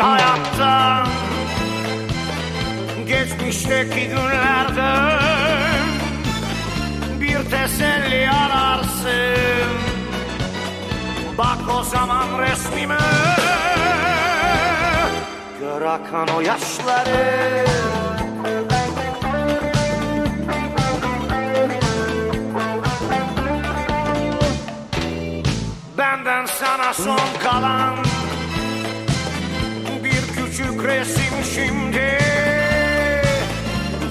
hayattan Geçmişteki günlerden Bir teselli ararsın. Bak o zaman resmime Gör akan o yaşları. Benden sana son kalan küçük resim şimdi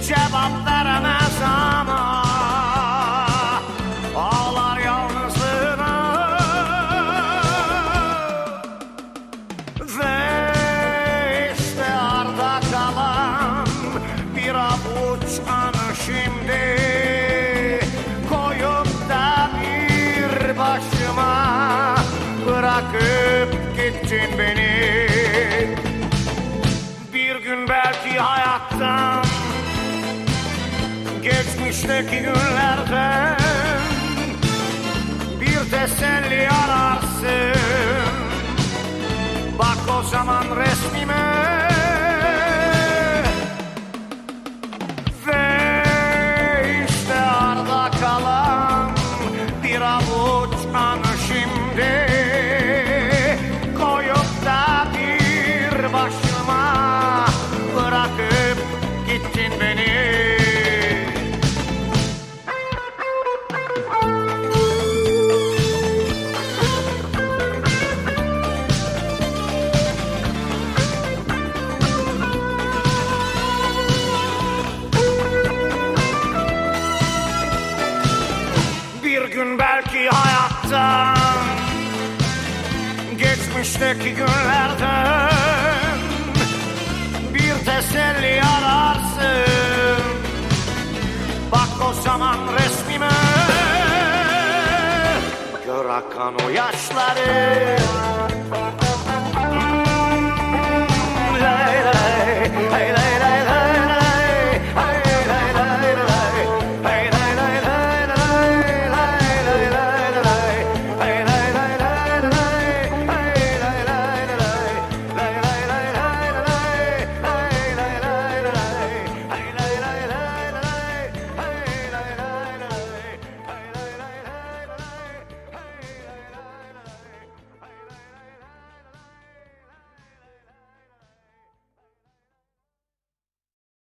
Cevap veremez ama Ağlar yalnızlığına Ve işte arda kalan Bir avuç anı şimdi Koyup da bir başıma Bırakıp gittin beni Geçmişteki günlerden Bir teselli ararsın. Bak o zaman resmime Ve işte arda kalan Bir avuç gün belki hayattan Geçmişteki günlerden Bir teselli ararsın. Bak o zaman resmime Gör akan o yaşları